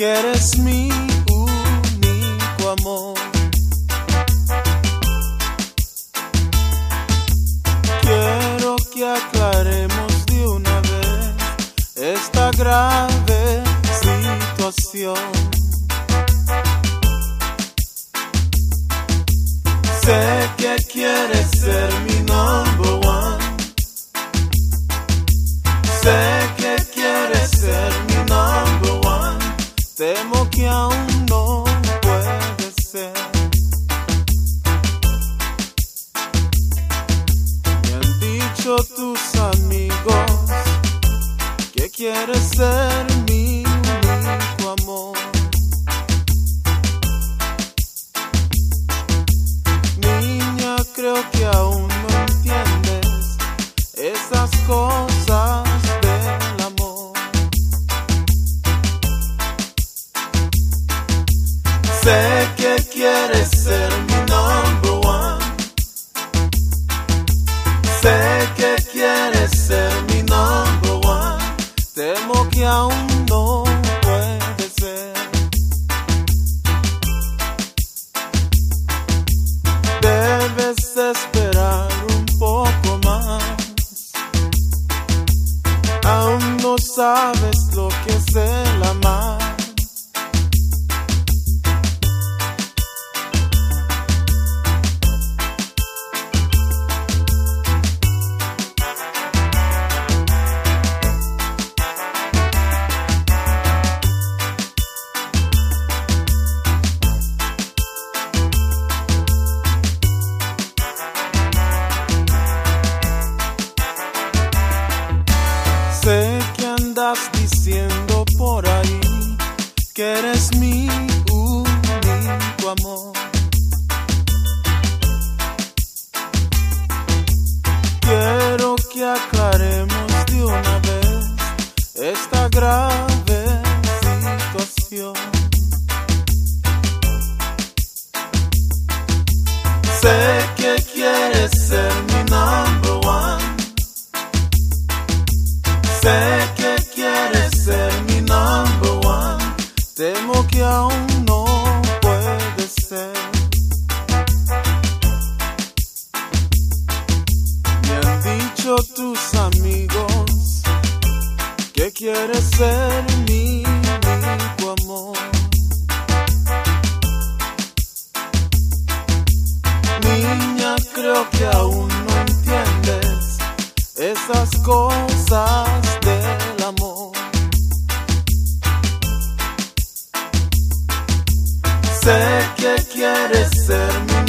que eres mi único amor. Quiero que aclaremos de una vez esta grave situación. Sé que quieres ser mi number one. Sé dicho tus amigos que quieres ser mi único amor. Niña, creo que aún no entiendes esas cosas del amor. Sé que quieres ser mi number quieres ser mi number one. Temo que aún no puede ser. Debes esperar un poco más. Aún no sabes Sé que andas diciendo por ahí que eres mi único amor. Quiero que aclaremos de una vez esta grave situación. Sé que quieres ser Temo que aún no puede ser. Me han dicho tus amigos que quieres ser mi único amor. Niña, creo que aún no entiendes esas cosas Sé que quieres ser mi